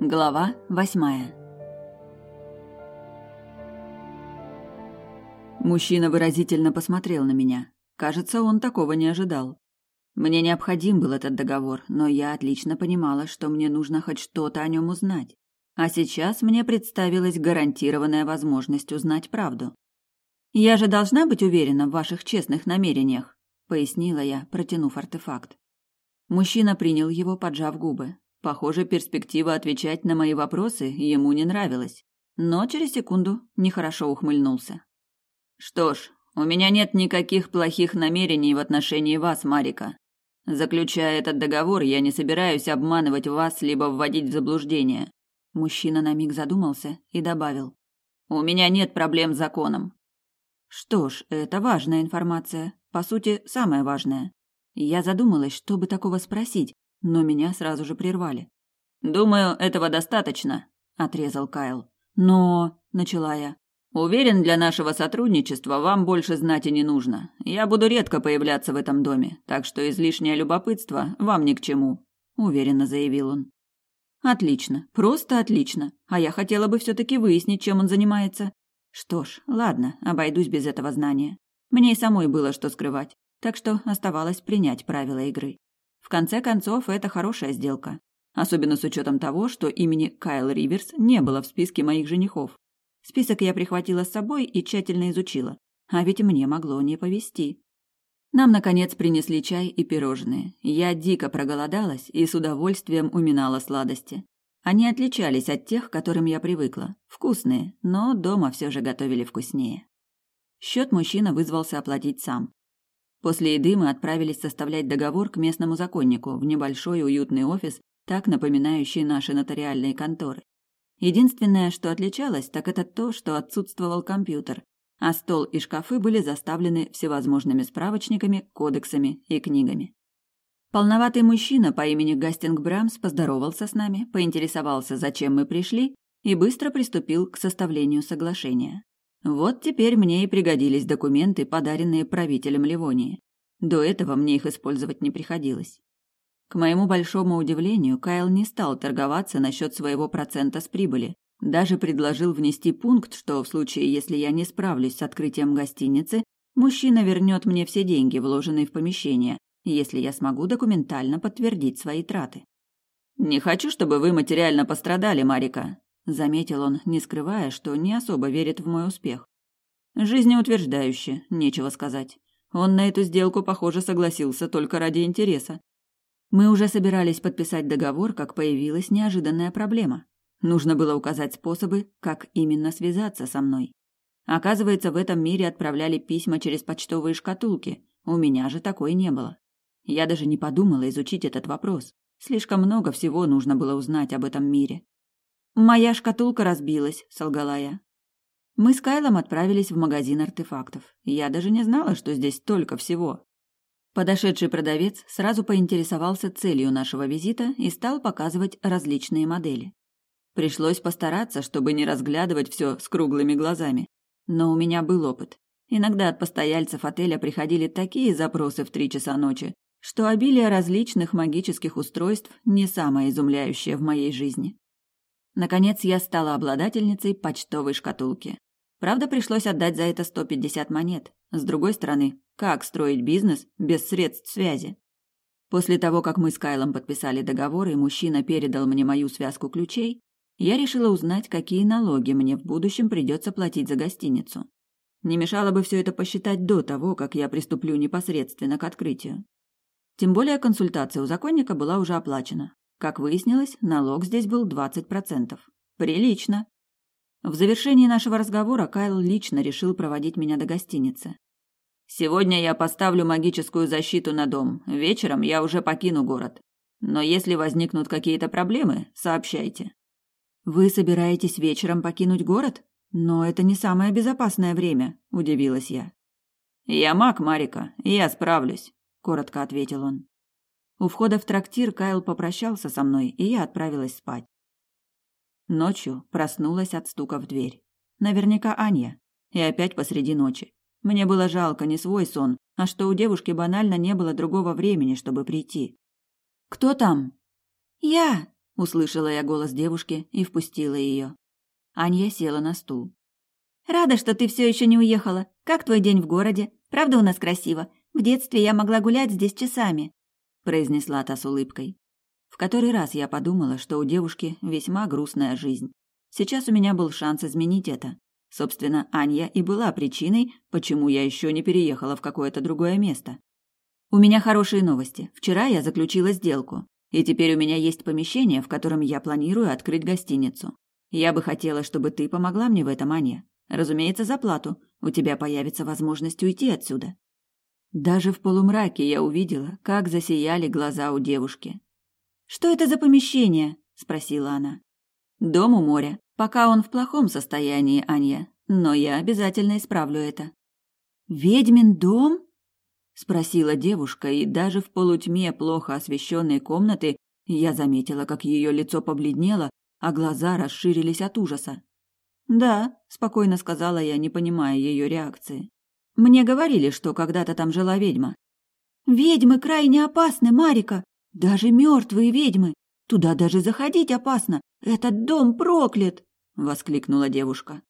Глава восьмая Мужчина выразительно посмотрел на меня. Кажется, он такого не ожидал. Мне необходим был этот договор, но я отлично понимала, что мне нужно хоть что-то о нем узнать. А сейчас мне представилась гарантированная возможность узнать правду. «Я же должна быть уверена в ваших честных намерениях», — пояснила я, протянув артефакт. Мужчина принял его, поджав губы. Похоже, перспектива отвечать на мои вопросы ему не нравилась. Но через секунду нехорошо ухмыльнулся. «Что ж, у меня нет никаких плохих намерений в отношении вас, Марика. Заключая этот договор, я не собираюсь обманывать вас либо вводить в заблуждение. Мужчина на миг задумался и добавил: У меня нет проблем с законом. Что ж, это важная информация, по сути, самая важная. Я задумалась, чтобы такого спросить, но меня сразу же прервали. Думаю, этого достаточно, отрезал Кайл. Но, начала я. Уверен, для нашего сотрудничества вам больше знать и не нужно. Я буду редко появляться в этом доме, так что излишнее любопытство вам ни к чему, уверенно заявил он. Отлично, просто отлично. А я хотела бы все таки выяснить, чем он занимается. Что ж, ладно, обойдусь без этого знания. Мне и самой было что скрывать, так что оставалось принять правила игры. Конце концов, это хорошая сделка. Особенно с учетом того, что имени Кайл Риверс не было в списке моих женихов. Список я прихватила с собой и тщательно изучила. А ведь мне могло не повезти. Нам, наконец, принесли чай и пирожные. Я дико проголодалась и с удовольствием уминала сладости. Они отличались от тех, к которым я привыкла. Вкусные, но дома все же готовили вкуснее. Счет мужчина вызвался оплатить сам. После еды мы отправились составлять договор к местному законнику в небольшой уютный офис, так напоминающий наши нотариальные конторы. Единственное, что отличалось, так это то, что отсутствовал компьютер, а стол и шкафы были заставлены всевозможными справочниками, кодексами и книгами. Полноватый мужчина по имени Гастинг Брамс поздоровался с нами, поинтересовался, зачем мы пришли, и быстро приступил к составлению соглашения. Вот теперь мне и пригодились документы, подаренные правителем Ливонии. До этого мне их использовать не приходилось. К моему большому удивлению, Кайл не стал торговаться насчет своего процента с прибыли. Даже предложил внести пункт, что в случае, если я не справлюсь с открытием гостиницы, мужчина вернет мне все деньги, вложенные в помещение, если я смогу документально подтвердить свои траты. «Не хочу, чтобы вы материально пострадали, Марика», — заметил он, не скрывая, что не особо верит в мой успех. Жизнеутверждающе, нечего сказать. Он на эту сделку, похоже, согласился только ради интереса. Мы уже собирались подписать договор, как появилась неожиданная проблема. Нужно было указать способы, как именно связаться со мной. Оказывается, в этом мире отправляли письма через почтовые шкатулки. У меня же такой не было. Я даже не подумала изучить этот вопрос. Слишком много всего нужно было узнать об этом мире. «Моя шкатулка разбилась», — солгала я. Мы с Кайлом отправились в магазин артефактов. Я даже не знала, что здесь столько всего. Подошедший продавец сразу поинтересовался целью нашего визита и стал показывать различные модели. Пришлось постараться, чтобы не разглядывать все с круглыми глазами. Но у меня был опыт. Иногда от постояльцев отеля приходили такие запросы в три часа ночи, что обилие различных магических устройств не самое изумляющее в моей жизни. Наконец я стала обладательницей почтовой шкатулки. Правда, пришлось отдать за это 150 монет. С другой стороны, как строить бизнес без средств связи? После того, как мы с Кайлом подписали договор, и мужчина передал мне мою связку ключей, я решила узнать, какие налоги мне в будущем придется платить за гостиницу. Не мешало бы все это посчитать до того, как я приступлю непосредственно к открытию. Тем более консультация у законника была уже оплачена. Как выяснилось, налог здесь был 20%. Прилично. В завершении нашего разговора Кайл лично решил проводить меня до гостиницы. Сегодня я поставлю магическую защиту на дом. Вечером я уже покину город. Но если возникнут какие-то проблемы, сообщайте. Вы собираетесь вечером покинуть город? Но это не самое безопасное время, удивилась я. Я маг, Марика, я справлюсь, коротко ответил он. У входа в трактир Кайл попрощался со мной, и я отправилась спать. Ночью проснулась от стука в дверь. Наверняка Аня. И опять посреди ночи. Мне было жалко не свой сон, а что у девушки банально не было другого времени, чтобы прийти. «Кто там?» «Я!» услышала я голос девушки и впустила ее. Анья села на стул. Рада, что ты все еще не уехала. Как твой день в городе? Правда у нас красиво? В детстве я могла гулять здесь часами, произнесла та с улыбкой. В который раз я подумала, что у девушки весьма грустная жизнь. Сейчас у меня был шанс изменить это. Собственно, Анья и была причиной, почему я еще не переехала в какое-то другое место. У меня хорошие новости. Вчера я заключила сделку, и теперь у меня есть помещение, в котором я планирую открыть гостиницу. Я бы хотела, чтобы ты помогла мне в этом, Аня. Разумеется, за плату. У тебя появится возможность уйти отсюда. Даже в полумраке я увидела, как засияли глаза у девушки. Что это за помещение? спросила она. Дом у моря. Пока он в плохом состоянии, Аня, но я обязательно исправлю это. Ведьмин дом? спросила девушка, и даже в полутьме плохо освещенной комнаты я заметила, как ее лицо побледнело, а глаза расширились от ужаса. «Да», — спокойно сказала я, не понимая ее реакции. «Мне говорили, что когда-то там жила ведьма». «Ведьмы крайне опасны, Марика. Даже мертвые ведьмы. Туда даже заходить опасно. Этот дом проклят!» — воскликнула девушка.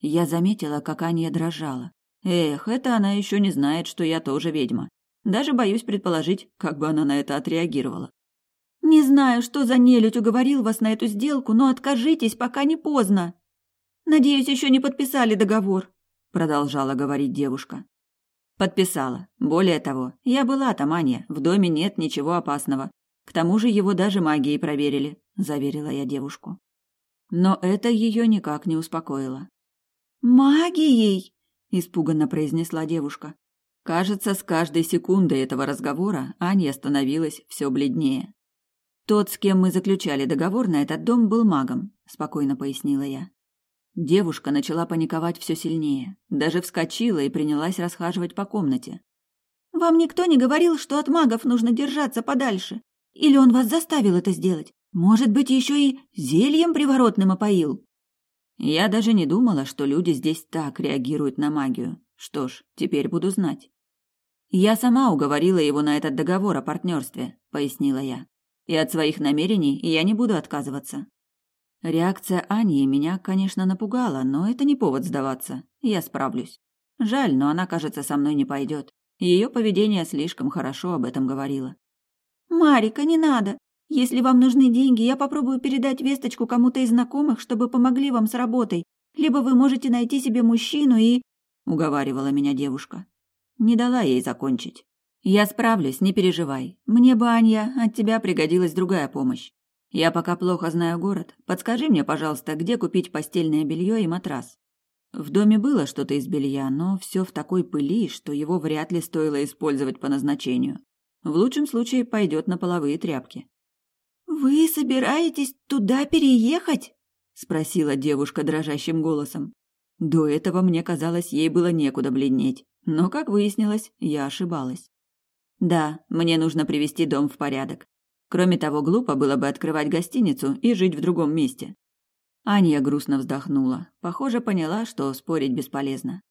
Я заметила, как Аня дрожала. Эх, это она еще не знает, что я тоже ведьма. Даже боюсь предположить, как бы она на это отреагировала. «Не знаю, что за нелюдь уговорил вас на эту сделку, но откажитесь, пока не поздно!» Надеюсь, еще не подписали договор, продолжала говорить девушка. Подписала. Более того, я была там, Аня. В доме нет ничего опасного. К тому же его даже магией проверили, заверила я девушку. Но это ее никак не успокоило. Магией? испуганно произнесла девушка. Кажется, с каждой секундой этого разговора Аня становилась все бледнее. Тот, с кем мы заключали договор на этот дом, был магом, спокойно пояснила я. Девушка начала паниковать все сильнее, даже вскочила и принялась расхаживать по комнате. «Вам никто не говорил, что от магов нужно держаться подальше? Или он вас заставил это сделать? Может быть, еще и зельем приворотным опоил?» Я даже не думала, что люди здесь так реагируют на магию. Что ж, теперь буду знать. «Я сама уговорила его на этот договор о партнерстве», — пояснила я. «И от своих намерений я не буду отказываться. Реакция Ани меня, конечно, напугала, но это не повод сдаваться. Я справлюсь. Жаль, но она, кажется, со мной не пойдет. Ее поведение слишком хорошо об этом говорило. «Марика, не надо. Если вам нужны деньги, я попробую передать весточку кому-то из знакомых, чтобы помогли вам с работой. Либо вы можете найти себе мужчину и...» — уговаривала меня девушка. Не дала ей закончить. «Я справлюсь, не переживай. Мне бы, Анья, от тебя пригодилась другая помощь. Я пока плохо знаю город. Подскажи мне, пожалуйста, где купить постельное белье и матрас. В доме было что-то из белья, но все в такой пыли, что его вряд ли стоило использовать по назначению. В лучшем случае пойдет на половые тряпки. Вы собираетесь туда переехать? спросила девушка дрожащим голосом. До этого мне казалось, ей было некуда бледнеть, но, как выяснилось, я ошибалась. Да, мне нужно привести дом в порядок. Кроме того, глупо было бы открывать гостиницу и жить в другом месте. Аня грустно вздохнула. Похоже, поняла, что спорить бесполезно.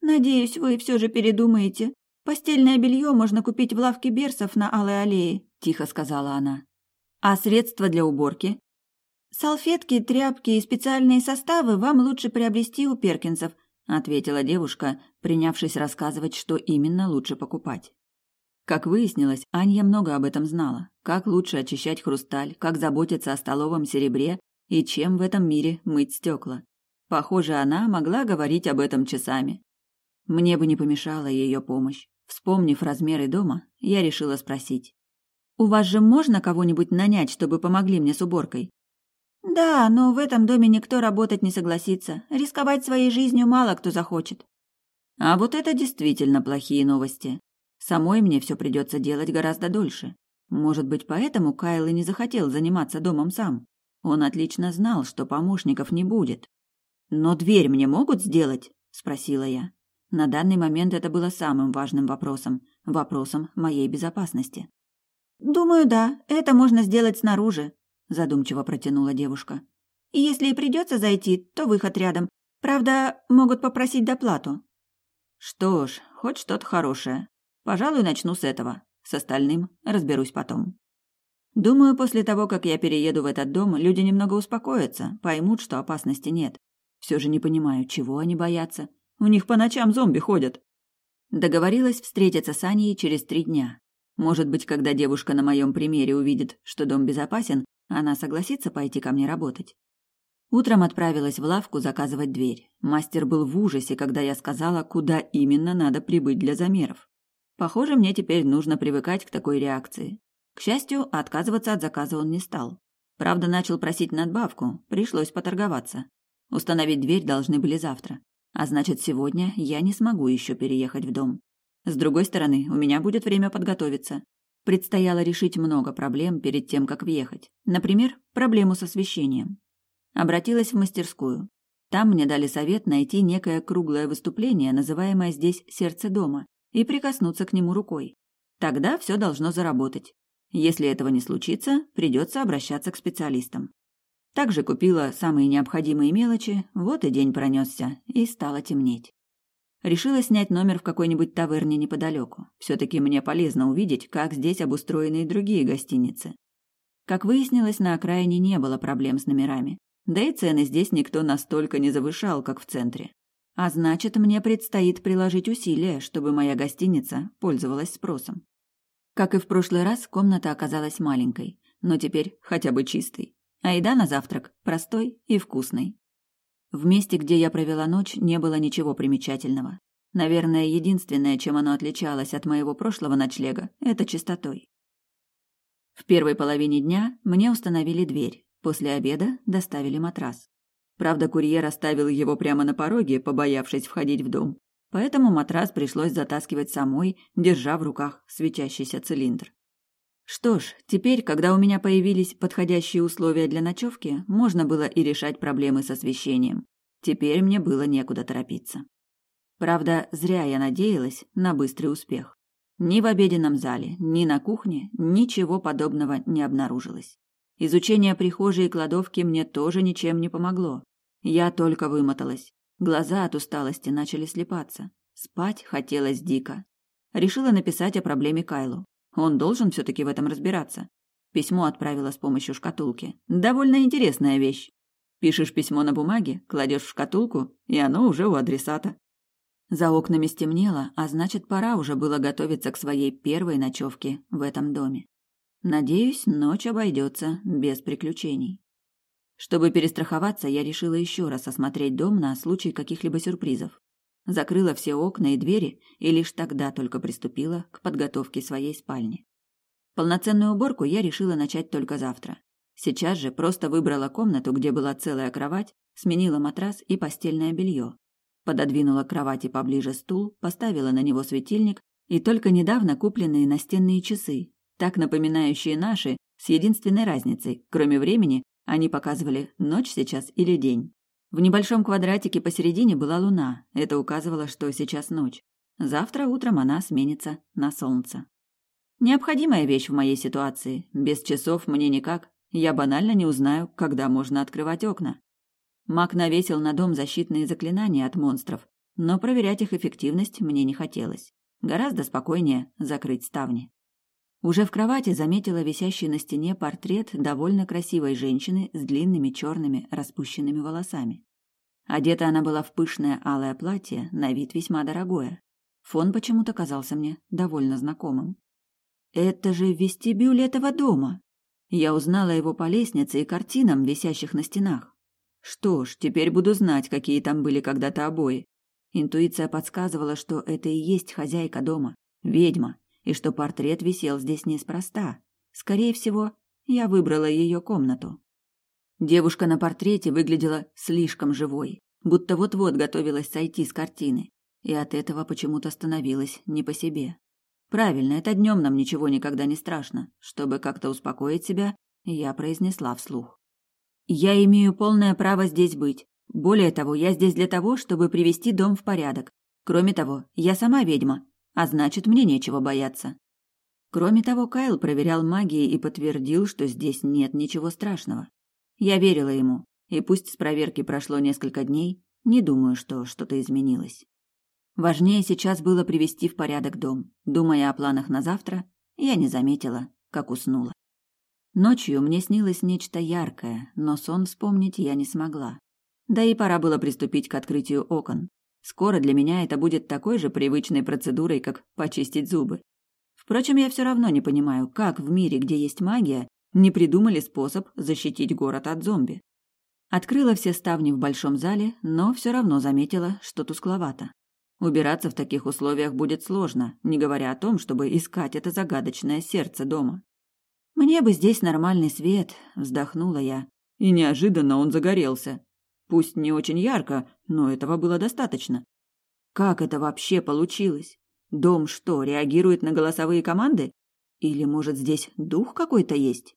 «Надеюсь, вы все же передумаете. Постельное белье можно купить в лавке берсов на Алой аллее», – тихо сказала она. «А средства для уборки?» «Салфетки, тряпки и специальные составы вам лучше приобрести у Перкинсов», – ответила девушка, принявшись рассказывать, что именно лучше покупать. Как выяснилось, Анья много об этом знала. Как лучше очищать хрусталь, как заботиться о столовом серебре и чем в этом мире мыть стекла. Похоже, она могла говорить об этом часами. Мне бы не помешала ее помощь. Вспомнив размеры дома, я решила спросить. «У вас же можно кого-нибудь нанять, чтобы помогли мне с уборкой?» «Да, но в этом доме никто работать не согласится. Рисковать своей жизнью мало кто захочет». А вот это действительно плохие новости. Самой мне все придется делать гораздо дольше. Может быть, поэтому Кайл и не захотел заниматься домом сам. Он отлично знал, что помощников не будет. «Но дверь мне могут сделать?» – спросила я. На данный момент это было самым важным вопросом, вопросом моей безопасности. «Думаю, да, это можно сделать снаружи», – задумчиво протянула девушка. «Если и придется зайти, то выход рядом. Правда, могут попросить доплату». «Что ж, хоть что-то хорошее. Пожалуй, начну с этого. С остальным разберусь потом. Думаю, после того, как я перееду в этот дом, люди немного успокоятся, поймут, что опасности нет. Все же не понимаю, чего они боятся. У них по ночам зомби ходят. Договорилась встретиться с Аней через три дня. Может быть, когда девушка на моем примере увидит, что дом безопасен, она согласится пойти ко мне работать. Утром отправилась в лавку заказывать дверь. Мастер был в ужасе, когда я сказала, куда именно надо прибыть для замеров. Похоже, мне теперь нужно привыкать к такой реакции. К счастью, отказываться от заказа он не стал. Правда, начал просить надбавку, пришлось поторговаться. Установить дверь должны были завтра. А значит, сегодня я не смогу еще переехать в дом. С другой стороны, у меня будет время подготовиться. Предстояло решить много проблем перед тем, как въехать. Например, проблему с освещением. Обратилась в мастерскую. Там мне дали совет найти некое круглое выступление, называемое здесь «сердце дома», и прикоснуться к нему рукой. Тогда все должно заработать. Если этого не случится, придется обращаться к специалистам. Также купила самые необходимые мелочи, вот и день пронесся, и стало темнеть. Решила снять номер в какой-нибудь таверне неподалеку. Все-таки мне полезно увидеть, как здесь обустроены и другие гостиницы. Как выяснилось, на окраине не было проблем с номерами. Да и цены здесь никто настолько не завышал, как в центре. А значит, мне предстоит приложить усилия, чтобы моя гостиница пользовалась спросом. Как и в прошлый раз, комната оказалась маленькой, но теперь хотя бы чистой. А еда на завтрак простой и вкусной. В месте, где я провела ночь, не было ничего примечательного. Наверное, единственное, чем оно отличалось от моего прошлого ночлега, это чистотой. В первой половине дня мне установили дверь, после обеда доставили матрас. Правда, курьер оставил его прямо на пороге, побоявшись входить в дом. Поэтому матрас пришлось затаскивать самой, держа в руках светящийся цилиндр. Что ж, теперь, когда у меня появились подходящие условия для ночевки, можно было и решать проблемы с освещением. Теперь мне было некуда торопиться. Правда, зря я надеялась на быстрый успех. Ни в обеденном зале, ни на кухне ничего подобного не обнаружилось. Изучение прихожей и кладовки мне тоже ничем не помогло. Я только вымоталась. Глаза от усталости начали слепаться. Спать хотелось дико. Решила написать о проблеме Кайлу. Он должен все-таки в этом разбираться. Письмо отправила с помощью шкатулки. Довольно интересная вещь. Пишешь письмо на бумаге, кладешь в шкатулку, и оно уже у адресата. За окнами стемнело, а значит, пора уже было готовиться к своей первой ночевке в этом доме. Надеюсь, ночь обойдется без приключений. Чтобы перестраховаться, я решила еще раз осмотреть дом на случай каких-либо сюрпризов закрыла все окна и двери и лишь тогда только приступила к подготовке своей спальни. Полноценную уборку я решила начать только завтра. Сейчас же просто выбрала комнату, где была целая кровать, сменила матрас и постельное белье. Пододвинула к кровати поближе стул, поставила на него светильник и только недавно купленные настенные часы, так напоминающие наши, с единственной разницей, кроме времени, они показывали ночь сейчас или день. В небольшом квадратике посередине была луна. Это указывало, что сейчас ночь. Завтра утром она сменится на солнце. Необходимая вещь в моей ситуации. Без часов мне никак. Я банально не узнаю, когда можно открывать окна. Маг навесил на дом защитные заклинания от монстров, но проверять их эффективность мне не хотелось. Гораздо спокойнее закрыть ставни. Уже в кровати заметила висящий на стене портрет довольно красивой женщины с длинными черными распущенными волосами. Одета она была в пышное алое платье, на вид весьма дорогое. Фон почему-то казался мне довольно знакомым. Это же вестибюль этого дома. Я узнала его по лестнице и картинам, висящих на стенах. Что ж, теперь буду знать, какие там были когда-то обои. Интуиция подсказывала, что это и есть хозяйка дома, ведьма, и что портрет висел здесь неспроста. Скорее всего, я выбрала ее комнату. Девушка на портрете выглядела слишком живой, будто вот-вот готовилась сойти с картины, и от этого почему-то становилась не по себе. Правильно, это днем нам ничего никогда не страшно. Чтобы как-то успокоить себя, я произнесла вслух. Я имею полное право здесь быть. Более того, я здесь для того, чтобы привести дом в порядок. Кроме того, я сама ведьма, а значит, мне нечего бояться. Кроме того, Кайл проверял магией и подтвердил, что здесь нет ничего страшного. Я верила ему, и пусть с проверки прошло несколько дней, не думаю, что что-то изменилось. Важнее сейчас было привести в порядок дом. Думая о планах на завтра, я не заметила, как уснула. Ночью мне снилось нечто яркое, но сон вспомнить я не смогла. Да и пора было приступить к открытию окон. Скоро для меня это будет такой же привычной процедурой, как почистить зубы. Впрочем, я все равно не понимаю, как в мире, где есть магия, не придумали способ защитить город от зомби. Открыла все ставни в большом зале, но все равно заметила, что тускловато. Убираться в таких условиях будет сложно, не говоря о том, чтобы искать это загадочное сердце дома. «Мне бы здесь нормальный свет», — вздохнула я. И неожиданно он загорелся. Пусть не очень ярко, но этого было достаточно. Как это вообще получилось? Дом что, реагирует на голосовые команды? Или, может, здесь дух какой-то есть?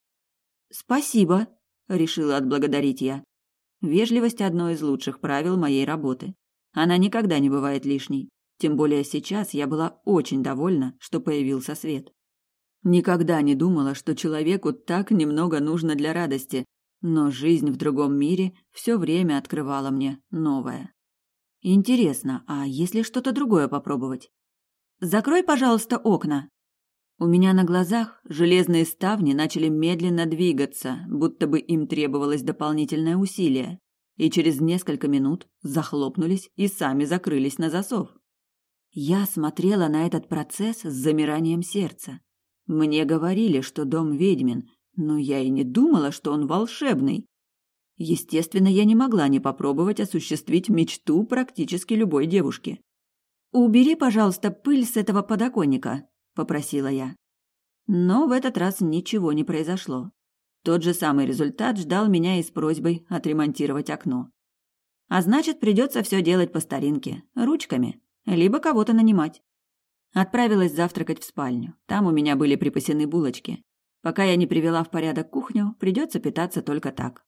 Спасибо, решила отблагодарить я. Вежливость одно из лучших правил моей работы. Она никогда не бывает лишней. Тем более сейчас я была очень довольна, что появился свет. Никогда не думала, что человеку так немного нужно для радости, но жизнь в другом мире все время открывала мне новое. Интересно, а если что-то другое попробовать? Закрой, пожалуйста, окна. У меня на глазах железные ставни начали медленно двигаться, будто бы им требовалось дополнительное усилие, и через несколько минут захлопнулись и сами закрылись на засов. Я смотрела на этот процесс с замиранием сердца. Мне говорили, что дом ведьмин, но я и не думала, что он волшебный. Естественно, я не могла не попробовать осуществить мечту практически любой девушки. «Убери, пожалуйста, пыль с этого подоконника», – попросила я. Но в этот раз ничего не произошло. Тот же самый результат ждал меня и с просьбой отремонтировать окно. А значит, придется все делать по старинке, ручками, либо кого-то нанимать. Отправилась завтракать в спальню. Там у меня были припасены булочки. Пока я не привела в порядок кухню, придется питаться только так.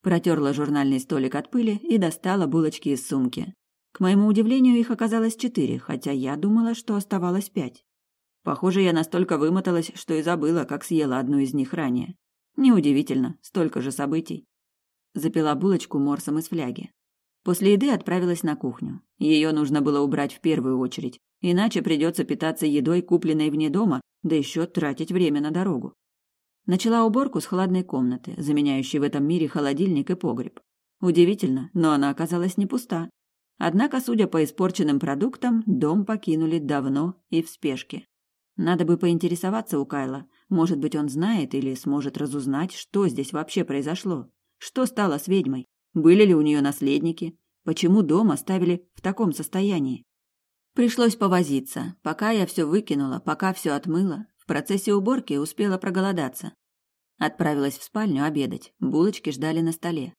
Протерла журнальный столик от пыли и достала булочки из сумки. К моему удивлению, их оказалось четыре, хотя я думала, что оставалось пять. Похоже, я настолько вымоталась, что и забыла, как съела одну из них ранее. Неудивительно, столько же событий. Запила булочку морсом из фляги. После еды отправилась на кухню. Ее нужно было убрать в первую очередь, иначе придется питаться едой, купленной вне дома, да еще тратить время на дорогу. Начала уборку с холодной комнаты, заменяющей в этом мире холодильник и погреб. Удивительно, но она оказалась не пуста. Однако, судя по испорченным продуктам, дом покинули давно и в спешке. Надо бы поинтересоваться у Кайла. Может быть, он знает или сможет разузнать, что здесь вообще произошло. Что стало с ведьмой? Были ли у нее наследники? Почему дом оставили в таком состоянии? Пришлось повозиться. Пока я все выкинула, пока все отмыла, в процессе уборки успела проголодаться. Отправилась в спальню обедать. Булочки ждали на столе.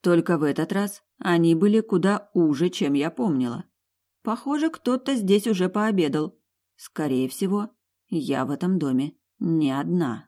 Только в этот раз они были куда уже, чем я помнила. Похоже, кто-то здесь уже пообедал. Скорее всего, я в этом доме не одна.